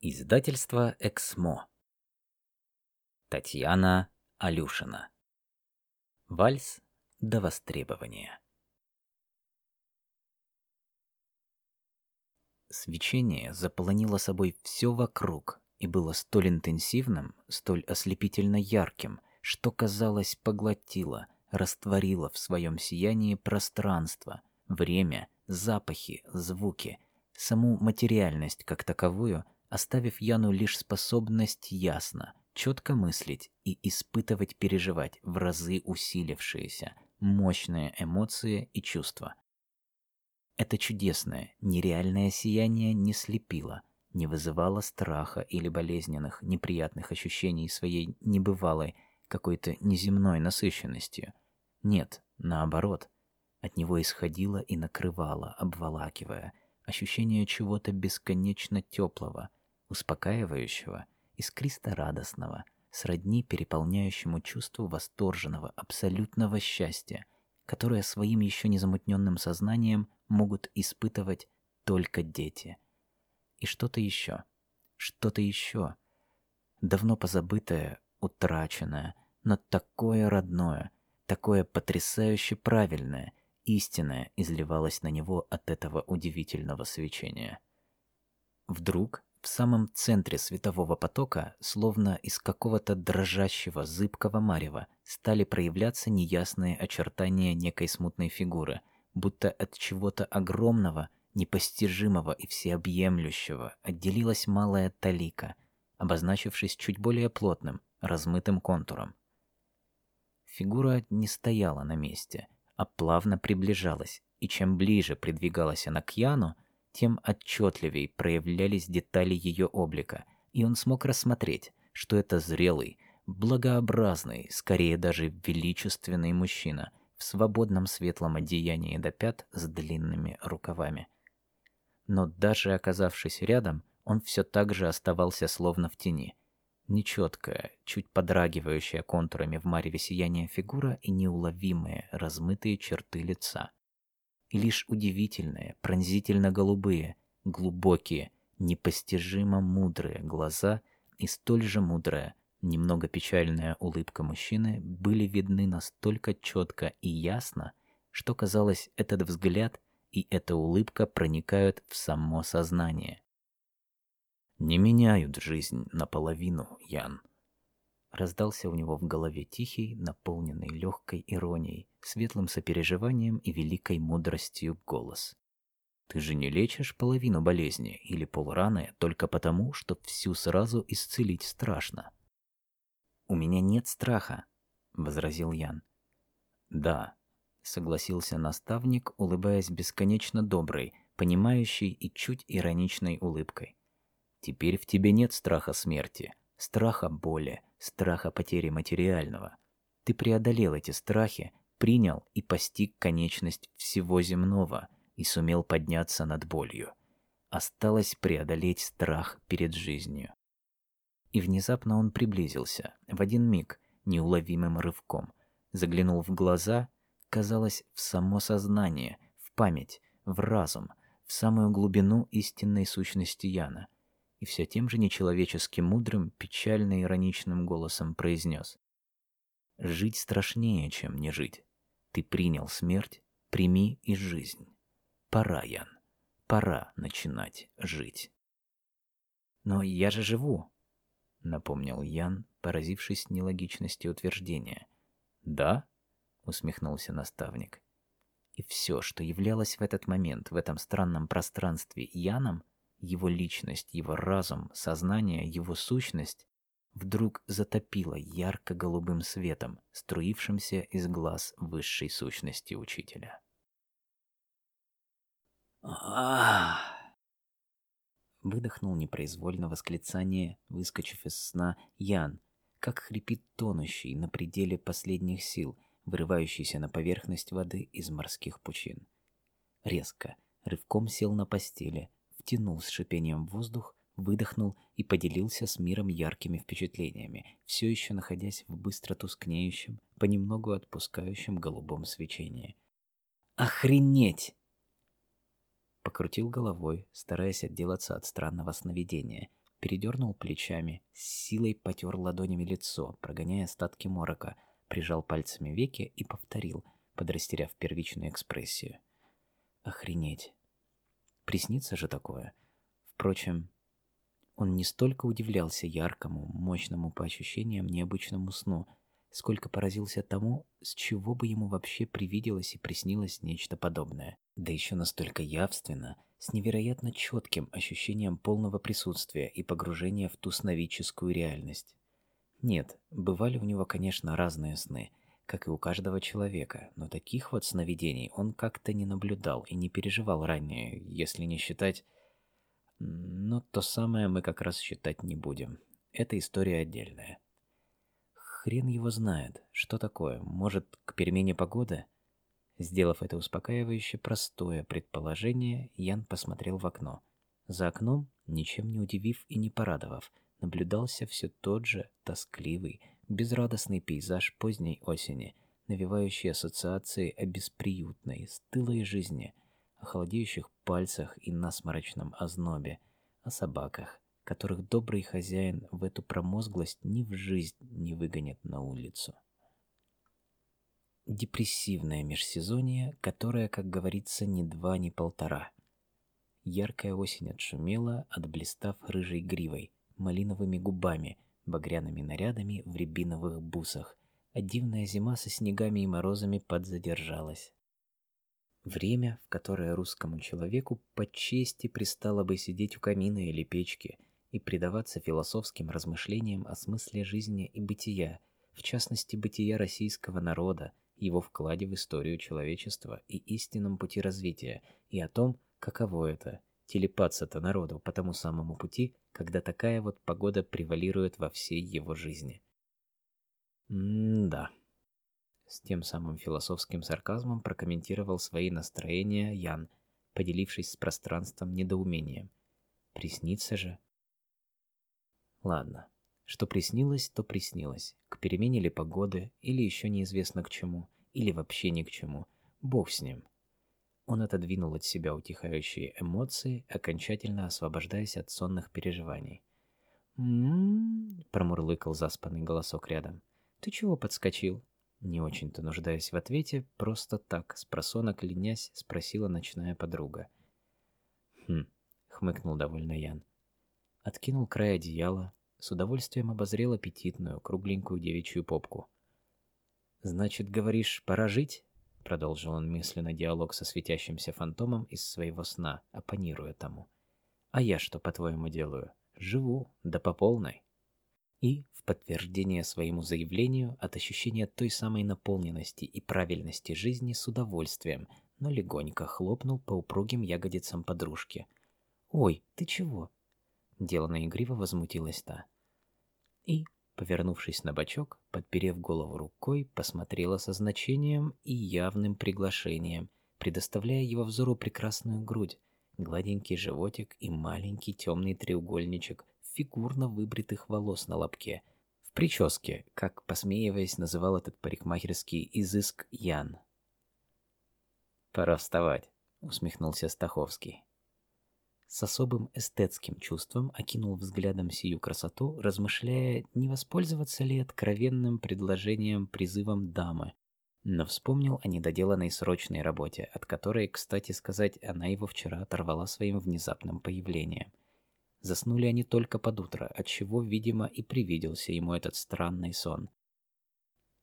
Издательство Эксмо. Татьяна Алюшина. Вальс до востребования. Свечение заполонило собой все вокруг и было столь интенсивным, столь ослепительно ярким, что, казалось, поглотило, растворило в своем сиянии пространство, время, запахи, звуки, саму материальность как таковую — оставив Яну лишь способность ясно, четко мыслить и испытывать переживать в разы усилившиеся, мощные эмоции и чувства. Это чудесное, нереальное сияние не слепило, не вызывало страха или болезненных, неприятных ощущений своей небывалой, какой-то неземной насыщенностью. Нет, наоборот, от него исходило и накрывало, обволакивая, ощущение чего-то бесконечно теплого, успокаивающего, искристо-радостного, сродни переполняющему чувству восторженного, абсолютного счастья, которое своим еще незамутненным сознанием могут испытывать только дети. И что-то еще, что-то еще, давно позабытое, утраченное, но такое родное, такое потрясающе правильное, истинное изливалось на него от этого удивительного свечения. Вдруг в самом центре светового потока, словно из какого-то дрожащего, зыбкого марева, стали проявляться неясные очертания некой смутной фигуры, будто от чего-то огромного, непостижимого и всеобъемлющего отделилась малая талика, обозначившись чуть более плотным, размытым контуром. Фигура не стояла на месте, а плавно приближалась, и чем ближе придвигалась она к Яну, тем отчетливей проявлялись детали ее облика, и он смог рассмотреть, что это зрелый, благообразный, скорее даже величественный мужчина в свободном светлом одеянии до пят с длинными рукавами. Но даже оказавшись рядом, он все так же оставался словно в тени. Нечеткая, чуть подрагивающая контурами в мареве сияния фигура и неуловимые, размытые черты лица — и лишь удивительные, пронзительно-голубые, глубокие, непостижимо мудрые глаза и столь же мудрая, немного печальная улыбка мужчины были видны настолько четко и ясно, что казалось, этот взгляд и эта улыбка проникают в само сознание. Не меняют жизнь наполовину, Ян. Раздался у него в голове тихий, наполненный легкой иронией, светлым сопереживанием и великой мудростью голос. Ты же не лечишь половину болезни или полраны только потому, что всю сразу исцелить страшно. У меня нет страха, возразил Ян. Да, согласился наставник, улыбаясь бесконечно доброй, понимающей и чуть ироничной улыбкой. Теперь в тебе нет страха смерти, страха боли, страха потери материального. Ты преодолел эти страхи, принял и постиг конечность всего земного и сумел подняться над болью. Осталось преодолеть страх перед жизнью. И внезапно он приблизился, в один миг, неуловимым рывком, заглянул в глаза, казалось, в само сознание, в память, в разум, в самую глубину истинной сущности Яна — и все тем же нечеловечески мудрым, печально ироничным голосом произнес: "Жить страшнее, чем не жить. Ты принял смерть, прими и жизнь. Пора, Ян, пора начинать жить". Но я же живу, напомнил Ян, поразившись нелогичности утверждения. Да? усмехнулся наставник. И все, что являлось в этот момент в этом странном пространстве Яном, его личность, его разум, сознание, его сущность вдруг затопило ярко-голубым светом, струившимся из глаз высшей сущности учителя. Ах! Выдохнул непроизвольно восклицание, выскочив из сна Ян, как хрипит тонущий на пределе последних сил, вырывающийся на поверхность воды из морских пучин. Резко, рывком сел на постели, втянул с шипением воздух, выдохнул и поделился с миром яркими впечатлениями, все еще находясь в быстро тускнеющем, понемногу отпускающем голубом свечении. «Охренеть!» Покрутил головой, стараясь отделаться от странного сновидения. передернул плечами, с силой потер ладонями лицо, прогоняя остатки морока, прижал пальцами веки и повторил, подрастеряв первичную экспрессию. Охренеть. Приснится же такое. Впрочем, он не столько удивлялся яркому, мощному по ощущениям необычному сну, сколько поразился тому, с чего бы ему вообще привиделось и приснилось нечто подобное. Да еще настолько явственно, с невероятно четким ощущением полного присутствия и погружения в ту сновидческую реальность. Нет, бывали у него, конечно, разные сны, как и у каждого человека, но таких вот сновидений он как-то не наблюдал и не переживал ранее, если не считать... Но то самое мы как раз считать не будем. Это история отдельная. Хрен его знает, что такое. Может, к перемене погоды? Сделав это успокаивающе простое предположение, Ян посмотрел в окно. За окном, ничем не удивив и не порадовав, наблюдался все тот же тоскливый, безрадостный пейзаж поздней осени, навевающий ассоциации о бесприютной, стылой жизни, о холодеющих пальцах и насморочном ознобе, о собаках, которых добрый хозяин в эту промозглость ни в жизнь не выгонит на улицу. Депрессивное межсезонье, которое, как говорится, ни два, ни полтора. Яркая осень отшумела, отблистав рыжей гривой, малиновыми губами, багряными нарядами в рябиновых бусах, а дивная зима со снегами и морозами подзадержалась. Время, в которое русскому человеку по чести пристало бы сидеть у камина или печки – и предаваться философским размышлениям о смысле жизни и бытия, в частности бытия российского народа, его вкладе в историю человечества и истинном пути развития, и о том, каково это – телепаться-то народу по тому самому пути, когда такая вот погода превалирует во всей его жизни. М-да. С тем самым философским сарказмом прокомментировал свои настроения Ян, поделившись с пространством недоумением. Приснится же, Ладно, что приснилось, то приснилось. К перемене ли погоды, или еще неизвестно к чему, или вообще ни к чему. Бог с ним. Он отодвинул от себя утихающие эмоции, окончательно освобождаясь от сонных переживаний. «М-м-м», промурлыкал заспанный голосок рядом. «Ты чего подскочил?» Не очень-то нуждаясь в ответе, просто так, с просонок ленясь, спросила ночная подруга. «Хм», — хмыкнул довольно Ян откинул край одеяла, с удовольствием обозрел аппетитную, кругленькую девичью попку. «Значит, говоришь, пора жить?» — продолжил он мысленно диалог со светящимся фантомом из своего сна, оппонируя тому. «А я что, по-твоему, делаю? Живу, да по полной». И, в подтверждение своему заявлению, от ощущения той самой наполненности и правильности жизни с удовольствием, но легонько хлопнул по упругим ягодицам подружки. «Ой, ты чего? Делано игриво возмутилась та. И, повернувшись на бочок, подперев голову рукой, посмотрела со значением и явным приглашением, предоставляя его взору прекрасную грудь, гладенький животик и маленький темный треугольничек фигурно выбритых волос на лобке, в прическе, как, посмеиваясь, называл этот парикмахерский изыск Ян. «Пора вставать», — усмехнулся Стаховский с особым эстетским чувством окинул взглядом сию красоту, размышляя, не воспользоваться ли откровенным предложением призывом дамы, но вспомнил о недоделанной срочной работе, от которой, кстати сказать, она его вчера оторвала своим внезапным появлением. Заснули они только под утро, отчего, видимо, и привиделся ему этот странный сон.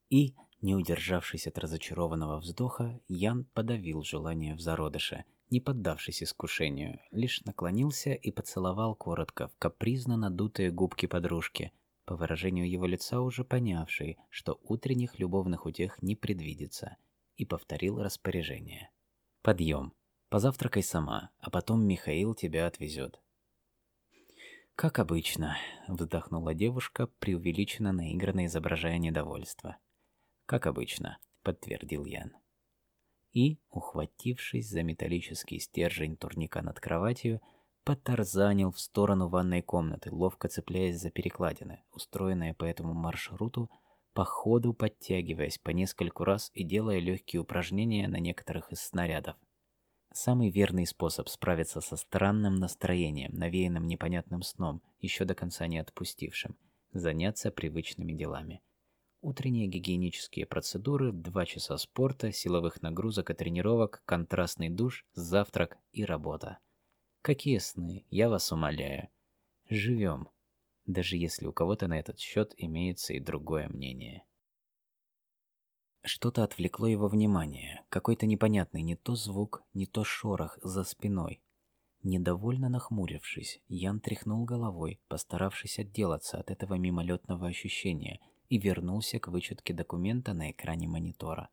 И, не удержавшись от разочарованного вздоха, Ян подавил желание в зародыше – не поддавшись искушению, лишь наклонился и поцеловал коротко в капризно надутые губки подружки, по выражению его лица уже понявший, что утренних любовных утех не предвидится, и повторил распоряжение. «Подъем. Позавтракай сама, а потом Михаил тебя отвезет». «Как обычно», — вздохнула девушка, преувеличенно наигранно изображая недовольство. «Как обычно», — подтвердил Ян и, ухватившись за металлический стержень турника над кроватью, потарзанил в сторону ванной комнаты, ловко цепляясь за перекладины, устроенные по этому маршруту, по ходу подтягиваясь по нескольку раз и делая легкие упражнения на некоторых из снарядов. Самый верный способ справиться со странным настроением, навеянным непонятным сном, еще до конца не отпустившим – заняться привычными делами. Утренние гигиенические процедуры, два часа спорта, силовых нагрузок и тренировок, контрастный душ, завтрак и работа. Какие сны, я вас умоляю. Живем, даже если у кого-то на этот счет имеется и другое мнение. Что-то отвлекло его внимание, какой-то непонятный не то звук, не то шорох за спиной. Недовольно нахмурившись, Ян тряхнул головой, постаравшись отделаться от этого мимолетного ощущения, и вернулся к вычетке документа на экране монитора.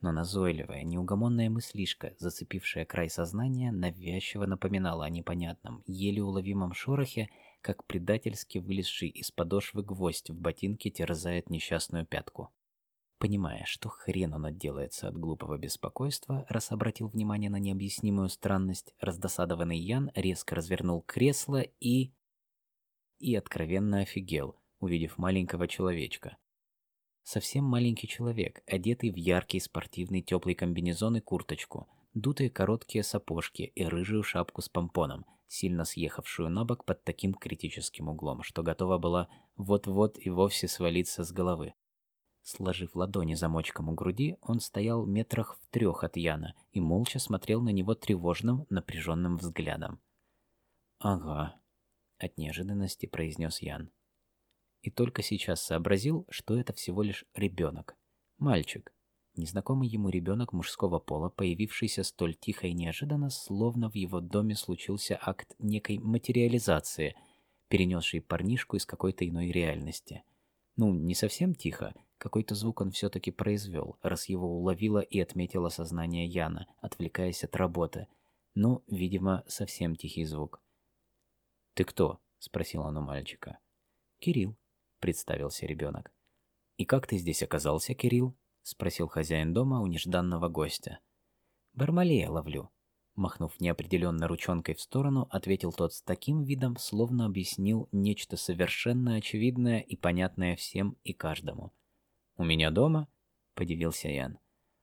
Но назойливая, неугомонная мыслишка, зацепившая край сознания, навязчиво напоминала о непонятном, еле уловимом шорохе, как предательски вылезший из подошвы гвоздь в ботинке терзает несчастную пятку. Понимая, что хрен он отделается от глупого беспокойства, раз обратил внимание на необъяснимую странность, раздосадованный Ян резко развернул кресло и... И откровенно офигел, увидев маленького человечка. Совсем маленький человек, одетый в яркий спортивный теплый комбинезон и курточку, дутые короткие сапожки и рыжую шапку с помпоном, сильно съехавшую на бок под таким критическим углом, что готова была вот-вот и вовсе свалиться с головы. Сложив ладони замочком у груди, он стоял метрах в трех от Яна и молча смотрел на него тревожным, напряженным взглядом. «Ага», — от неожиданности произнес Ян. И только сейчас сообразил, что это всего лишь ребенок. Мальчик. Незнакомый ему ребенок мужского пола, появившийся столь тихо и неожиданно, словно в его доме случился акт некой материализации, перенесший парнишку из какой-то иной реальности. Ну, не совсем тихо, какой-то звук он все-таки произвел, раз его уловило и отметило сознание Яна, отвлекаясь от работы. Ну, видимо, совсем тихий звук. «Ты кто?» — спросил он у мальчика. «Кирилл», — представился ребенок. «И как ты здесь оказался, Кирилл?» — спросил хозяин дома у нежданного гостя. «Бармалея ловлю», — махнув неопределенно ручонкой в сторону, ответил тот с таким видом, словно объяснил нечто совершенно очевидное и понятное всем и каждому. «У меня дома?» — подивился Ян.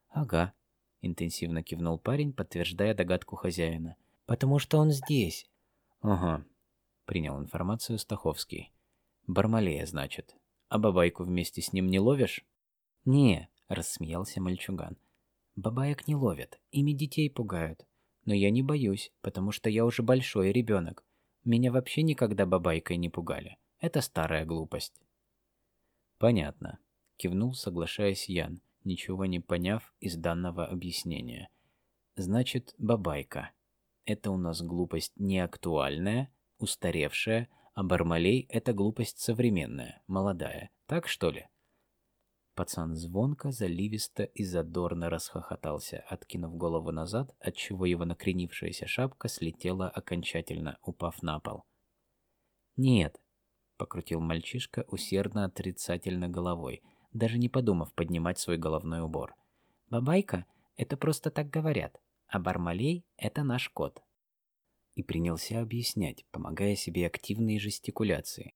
«Ага», — интенсивно кивнул парень, подтверждая догадку хозяина. «Потому что он здесь». «Ага», — принял информацию Стаховский. «Бармалея, значит. А бабайку вместе с ним не ловишь?» «Не», — рассмеялся мальчуган. «Бабаек не ловят, ими детей пугают. Но я не боюсь, потому что я уже большой ребенок. Меня вообще никогда бабайкой не пугали. Это старая глупость». «Понятно», Кивнул, соглашаясь Ян, ничего не поняв из данного объяснения. Значит, бабайка. Это у нас глупость не актуальная, устаревшая, а Бармалей — это глупость современная, молодая. Так что ли? Пацан звонко, заливисто и задорно расхохотался, откинув голову назад, отчего его накренившаяся шапка слетела окончательно, упав на пол. «Нет», — покрутил мальчишка усердно отрицательно головой — даже не подумав поднимать свой головной убор. «Бабайка — это просто так говорят, а Бармалей — это наш кот». И принялся объяснять, помогая себе активной жестикуляции.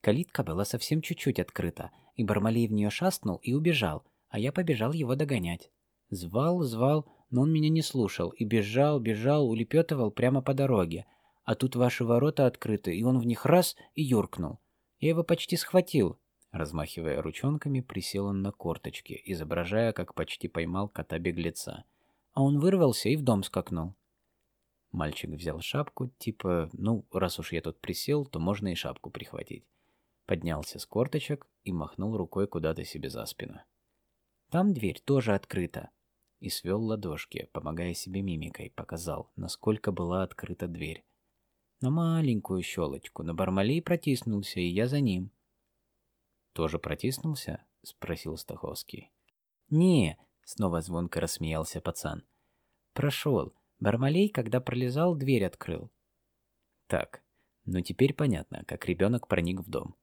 Калитка была совсем чуть-чуть открыта, и Бармалей в нее шастнул и убежал, а я побежал его догонять. Звал, звал, но он меня не слушал, и бежал, бежал, улепетывал прямо по дороге. А тут ваши ворота открыты, и он в них раз и юркнул. Я его почти схватил, Размахивая ручонками, присел он на корточки, изображая, как почти поймал кота-беглеца. А он вырвался и в дом скакнул. Мальчик взял шапку, типа, ну, раз уж я тут присел, то можно и шапку прихватить. Поднялся с корточек и махнул рукой куда-то себе за спину. Там дверь тоже открыта. И свел ладошки, помогая себе мимикой, показал, насколько была открыта дверь. На маленькую щелочку, на Бармалей протиснулся, и я за ним тоже протиснулся?» — спросил Стаховский. «Не», — снова звонко рассмеялся пацан. «Прошел. Бармалей, когда пролезал, дверь открыл». «Так, ну теперь понятно, как ребенок проник в дом.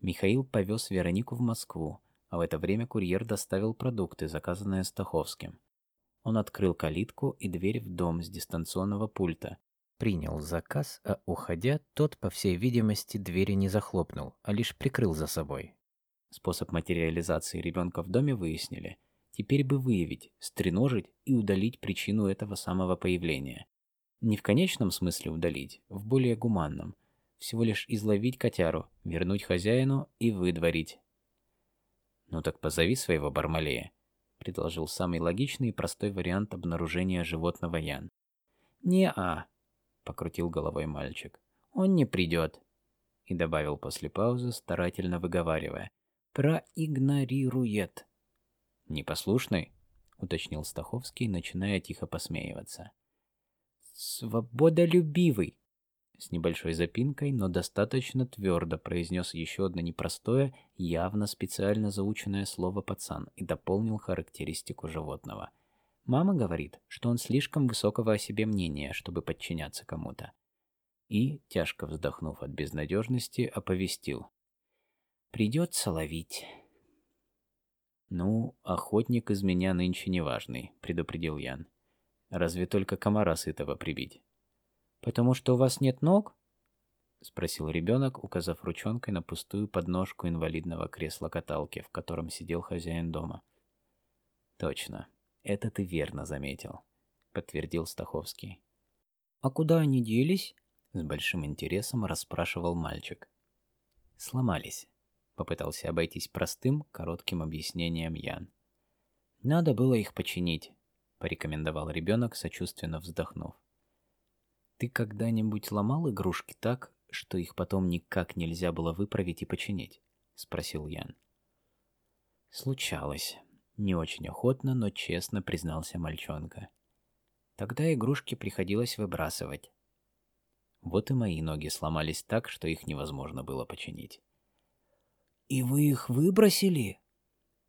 Михаил повез Веронику в Москву, а в это время курьер доставил продукты, заказанные Стаховским. Он открыл калитку и дверь в дом с дистанционного пульта. Принял заказ, а уходя, тот, по всей видимости, двери не захлопнул, а лишь прикрыл за собой. Способ материализации ребенка в доме выяснили. Теперь бы выявить, стреножить и удалить причину этого самого появления. Не в конечном смысле удалить, в более гуманном. Всего лишь изловить котяру, вернуть хозяину и выдворить. «Ну так позови своего Бармалея», — предложил самый логичный и простой вариант обнаружения животного Ян. «Не-а», — покрутил головой мальчик. «Он не придет», — и добавил после паузы, старательно выговаривая. «Проигнорирует». «Непослушный?» — уточнил Стаховский, начиная тихо посмеиваться. «Свободолюбивый!» С небольшой запинкой, но достаточно твердо произнес еще одно непростое, явно специально заученное слово «пацан» и дополнил характеристику животного. Мама говорит, что он слишком высокого о себе мнения, чтобы подчиняться кому-то. И, тяжко вздохнув от безнадежности, оповестил. «Придется ловить». «Ну, охотник из меня нынче неважный», — предупредил Ян. «Разве только комара сытого прибить». «Потому что у вас нет ног?» — спросил ребенок, указав ручонкой на пустую подножку инвалидного кресла-каталки, в котором сидел хозяин дома. «Точно, это ты верно заметил», — подтвердил Стаховский. «А куда они делись?» — с большим интересом расспрашивал мальчик. «Сломались», Попытался обойтись простым, коротким объяснением Ян. «Надо было их починить», — порекомендовал ребенок, сочувственно вздохнув. «Ты когда-нибудь ломал игрушки так, что их потом никак нельзя было выправить и починить?» — спросил Ян. «Случалось. Не очень охотно, но честно признался мальчонка. Тогда игрушки приходилось выбрасывать. Вот и мои ноги сломались так, что их невозможно было починить. «И вы их выбросили?»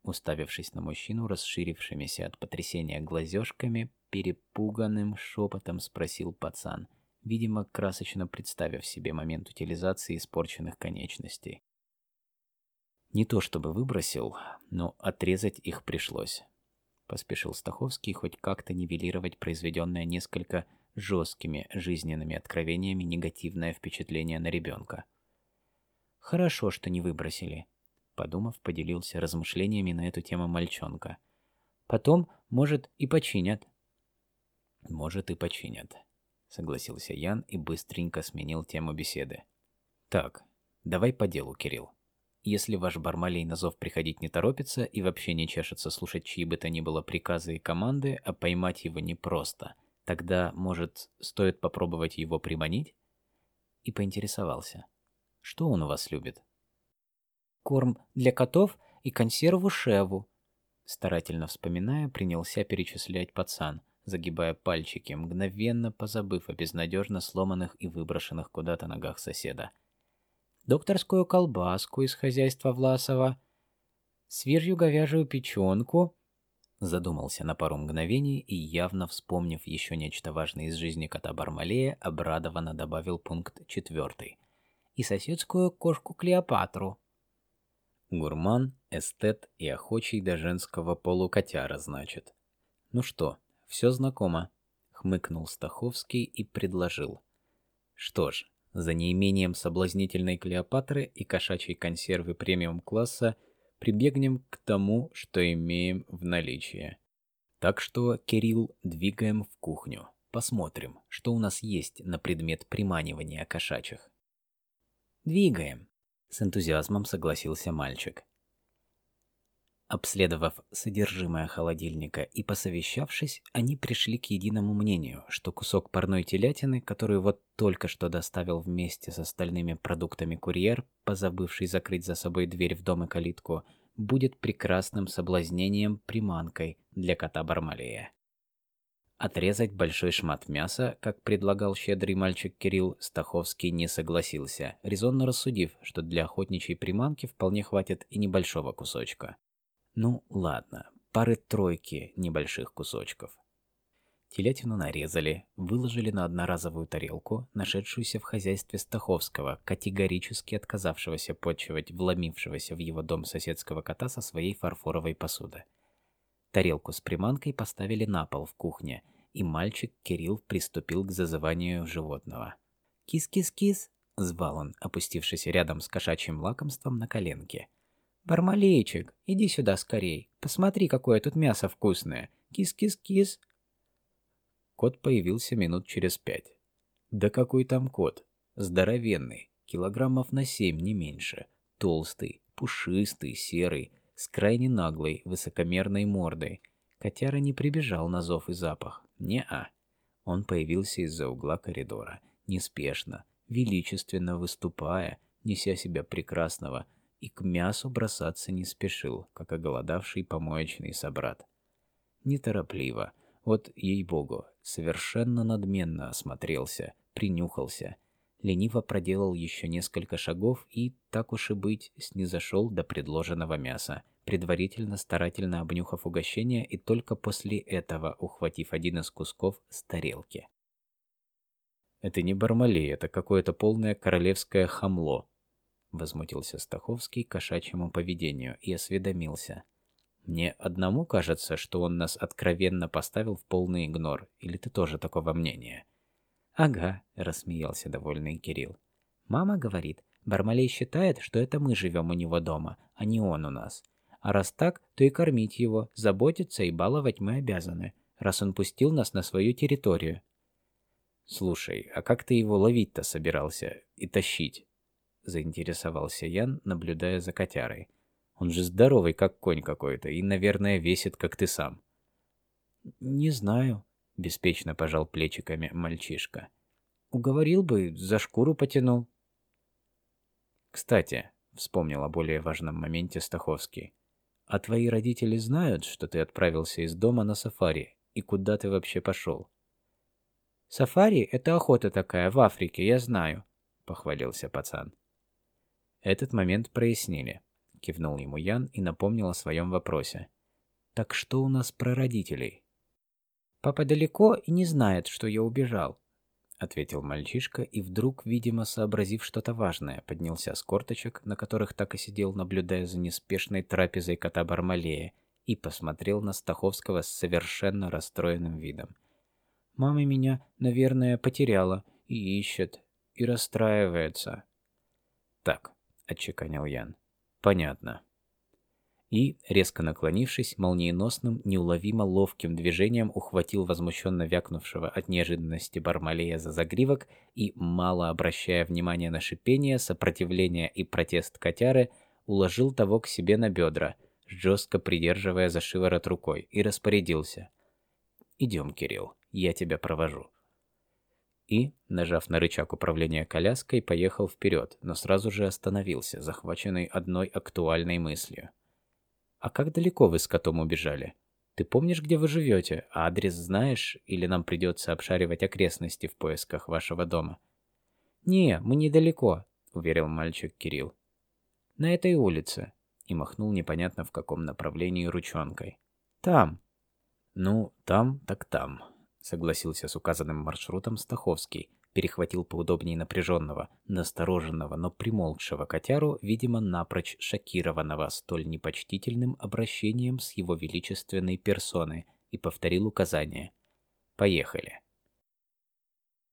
Уставившись на мужчину, расширившимися от потрясения глазёшками, перепуганным шепотом спросил пацан, видимо, красочно представив себе момент утилизации испорченных конечностей. Не то чтобы выбросил, но отрезать их пришлось. Поспешил Стаховский хоть как-то нивелировать произведенное несколько жесткими жизненными откровениями негативное впечатление на ребенка. Хорошо, что не выбросили. Подумав, поделился размышлениями на эту тему мальчонка. Потом, может, и починят. Может, и починят. Согласился Ян и быстренько сменил тему беседы. Так, давай по делу, Кирилл. Если ваш Бармалей на зов приходить не торопится и вообще не чешется слушать чьи бы то ни было приказы и команды, а поймать его непросто, тогда, может, стоит попробовать его приманить? И поинтересовался. Что он у вас любит? Корм для котов и консерву шеву. Старательно вспоминая, принялся перечислять пацан, загибая пальчики, мгновенно позабыв о безнадежно сломанных и выброшенных куда-то ногах соседа. Докторскую колбаску из хозяйства Власова, свежую говяжью печенку, задумался на пару мгновений и, явно вспомнив еще нечто важное из жизни кота Бармалея, обрадованно добавил пункт четвертый — и соседскую кошку Клеопатру. Гурман, эстет и охочий до женского полукотяра, значит. Ну что, все знакомо, хмыкнул Стаховский и предложил. Что ж, за неимением соблазнительной Клеопатры и кошачьей консервы премиум-класса прибегнем к тому, что имеем в наличии. Так что, Кирилл, двигаем в кухню. Посмотрим, что у нас есть на предмет приманивания кошачьих. «Двигаем», — с энтузиазмом согласился мальчик. Обследовав содержимое холодильника и посовещавшись, они пришли к единому мнению, что кусок парной телятины, который вот только что доставил вместе с остальными продуктами курьер, позабывший закрыть за собой дверь в дом и калитку, будет прекрасным соблазнением приманкой для кота Бармалея. Отрезать большой шмат мяса, как предлагал щедрый мальчик Кирилл, Стаховский не согласился, резонно рассудив, что для охотничьей приманки вполне хватит и небольшого кусочка. Ну, ладно, пары-тройки небольших кусочков. Телятину нарезали, выложили на одноразовую тарелку, нашедшуюся в хозяйстве Стаховского, категорически отказавшегося почивать вломившегося в его дом соседского кота со своей фарфоровой посуды. Тарелку с приманкой поставили на пол в кухне, и мальчик Кирилл приступил к зазыванию животного. «Кис-кис-кис!» — звал он, опустившись рядом с кошачьим лакомством на коленке. «Бармалейчик, иди сюда скорей. Посмотри, какое тут мясо вкусное. Кис-кис-кис». Кот появился минут через пять. Да какой там кот? Здоровенный, килограммов на семь, не меньше. Толстый, пушистый, серый, с крайне наглой, высокомерной мордой. Котяра не прибежал на зов и запах. Не-а. Он появился из-за угла коридора, неспешно, величественно выступая, неся себя прекрасного, и к мясу бросаться не спешил, как оголодавший помоечный собрат. Неторопливо, вот, ей-богу, совершенно надменно осмотрелся, принюхался, лениво проделал еще несколько шагов и, так уж и быть, снизошел до предложенного мяса, предварительно старательно обнюхав угощение и только после этого ухватив один из кусков с тарелки. «Это не Бармалей, это какое-то полное королевское хамло», — возмутился Стаховский кошачьему поведению и осведомился — мне одному кажется, что он нас откровенно поставил в полный игнор, или ты тоже такого мнения? Ага, рассмеялся довольный Кирилл. Мама говорит, Бармалей считает, что это мы живем у него дома, а не он у нас. А раз так, то и кормить его, заботиться и баловать мы обязаны, раз он пустил нас на свою территорию. Слушай, а как ты его ловить-то собирался и тащить? Заинтересовался Ян, наблюдая за котярой. Он же здоровый, как конь какой-то, и, наверное, весит, как ты сам. Не знаю, беспечно пожал плечиками мальчишка. Уговорил бы, за шкуру потянул. Кстати, вспомнил о более важном моменте Стаховский. А твои родители знают, что ты отправился из дома на сафари, и куда ты вообще пошел? Сафари — это охота такая в Африке, я знаю, похвалился пацан. Этот момент прояснили. — кивнул ему Ян и напомнил о своем вопросе. «Так что у нас про родителей?» «Папа далеко и не знает, что я убежал», — ответил мальчишка и вдруг, видимо, сообразив что-то важное, поднялся с корточек, на которых так и сидел, наблюдая за неспешной трапезой кота Бармалея, и посмотрел на Стаховского с совершенно расстроенным видом. «Мама меня, наверное, потеряла и ищет, и расстраивается». «Так», — отчеканил Ян, — Понятно. И, резко наклонившись, молниеносным, неуловимо ловким движением ухватил возмущенно вякнувшего от неожиданности Бармалея за загривок и, мало обращая внимания на шипение, сопротивление и протест котяры, уложил того к себе на бедра, жестко придерживая за шиворот рукой, и распорядился. «Идем, Кирилл, я тебя провожу» и, нажав на рычаг управления коляской, поехал вперед, но сразу же остановился, захваченный одной актуальной мыслью. «А как далеко вы с котом убежали? Ты помнишь, где вы живете, а адрес знаешь, или нам придется обшаривать окрестности в поисках вашего дома?» «Не, мы недалеко», — уверил мальчик Кирилл. «На этой улице», — и махнул непонятно в каком направлении ручонкой. «Там». «Ну, там так там», согласился с указанным маршрутом Стаховский, перехватил поудобнее напряженного, настороженного, но примолкшего котяру, видимо, напрочь шокированного столь непочтительным обращением с его величественной персоной, и повторил указание. «Поехали».